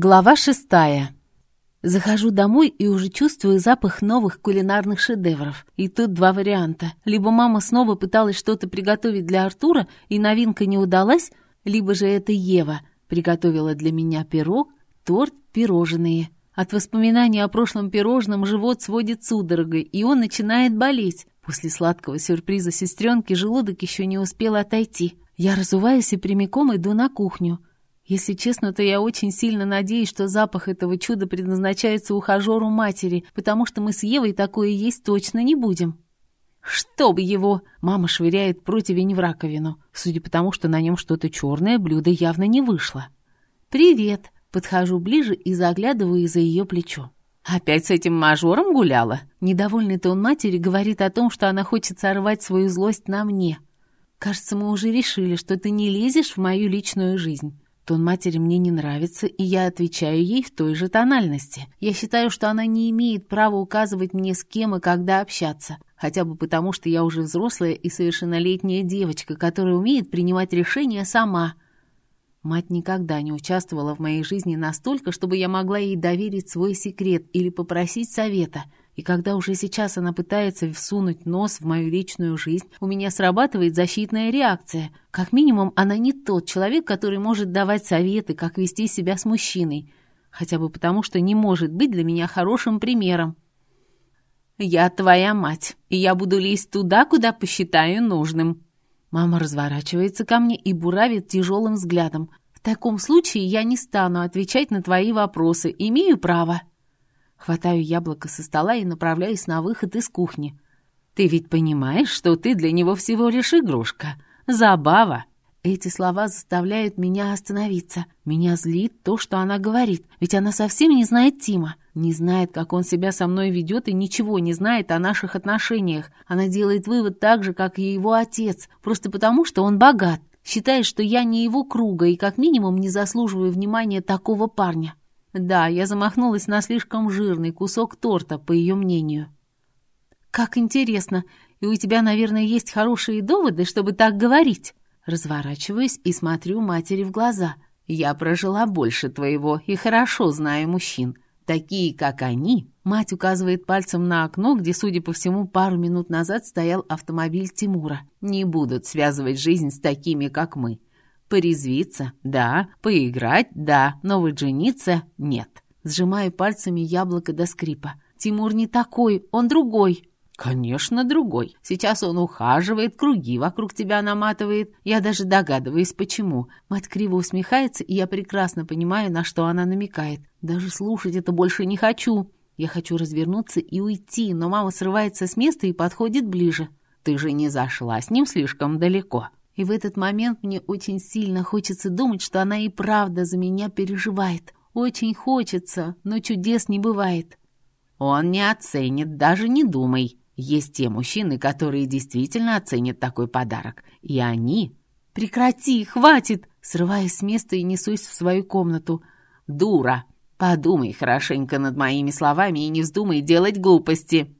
Глава шестая. Захожу домой и уже чувствую запах новых кулинарных шедевров. И тут два варианта. Либо мама снова пыталась что-то приготовить для Артура, и новинка не удалась, либо же это Ева приготовила для меня пирог, торт, пирожные. От воспоминаний о прошлом пирожном живот сводит судорогой, и он начинает болеть. После сладкого сюрприза сестренки желудок еще не успел отойти. Я разуваюсь и прямиком иду на кухню. Если честно, то я очень сильно надеюсь, что запах этого чуда предназначается ухажеру матери, потому что мы с Евой такое есть точно не будем. «Чтоб его!» — мама швыряет противень в раковину. Судя по тому, что на нем что-то черное, блюдо явно не вышло. «Привет!» — подхожу ближе и заглядываю за ее плечо. «Опять с этим мажором гуляла?» Недовольный тон матери говорит о том, что она хочет сорвать свою злость на мне. «Кажется, мы уже решили, что ты не лезешь в мою личную жизнь». Тон матери мне не нравится, и я отвечаю ей в той же тональности. Я считаю, что она не имеет права указывать мне, с кем и когда общаться. Хотя бы потому, что я уже взрослая и совершеннолетняя девочка, которая умеет принимать решения сама. Мать никогда не участвовала в моей жизни настолько, чтобы я могла ей доверить свой секрет или попросить совета — и когда уже сейчас она пытается всунуть нос в мою личную жизнь, у меня срабатывает защитная реакция. Как минимум, она не тот человек, который может давать советы, как вести себя с мужчиной. Хотя бы потому, что не может быть для меня хорошим примером. «Я твоя мать, и я буду лезть туда, куда посчитаю нужным». Мама разворачивается ко мне и буравит тяжелым взглядом. «В таком случае я не стану отвечать на твои вопросы, имею право». Хватаю яблоко со стола и направляюсь на выход из кухни. «Ты ведь понимаешь, что ты для него всего лишь игрушка? Забава!» Эти слова заставляют меня остановиться. Меня злит то, что она говорит, ведь она совсем не знает Тима. Не знает, как он себя со мной ведет и ничего не знает о наших отношениях. Она делает вывод так же, как и его отец, просто потому, что он богат. Считает, что я не его круга и как минимум не заслуживаю внимания такого парня. Да, я замахнулась на слишком жирный кусок торта, по ее мнению. «Как интересно! И у тебя, наверное, есть хорошие доводы, чтобы так говорить?» Разворачиваюсь и смотрю матери в глаза. «Я прожила больше твоего и хорошо знаю мужчин. Такие, как они...» Мать указывает пальцем на окно, где, судя по всему, пару минут назад стоял автомобиль Тимура. «Не будут связывать жизнь с такими, как мы. Порезвиться – да, поиграть – да, но жениться – нет. Сжимаю пальцами яблоко до скрипа. Тимур не такой, он другой. Конечно, другой. Сейчас он ухаживает, круги вокруг тебя наматывает. Я даже догадываюсь, почему. Мать криво усмехается, и я прекрасно понимаю, на что она намекает. Даже слушать это больше не хочу. Я хочу развернуться и уйти, но мама срывается с места и подходит ближе. Ты же не зашла с ним слишком далеко. И в этот момент мне очень сильно хочется думать, что она и правда за меня переживает. Очень хочется, но чудес не бывает. Он не оценит, даже не думай. Есть те мужчины, которые действительно оценят такой подарок. И они... «Прекрати, хватит!» Срываясь с места и несусь в свою комнату. «Дура! Подумай хорошенько над моими словами и не вздумай делать глупости!»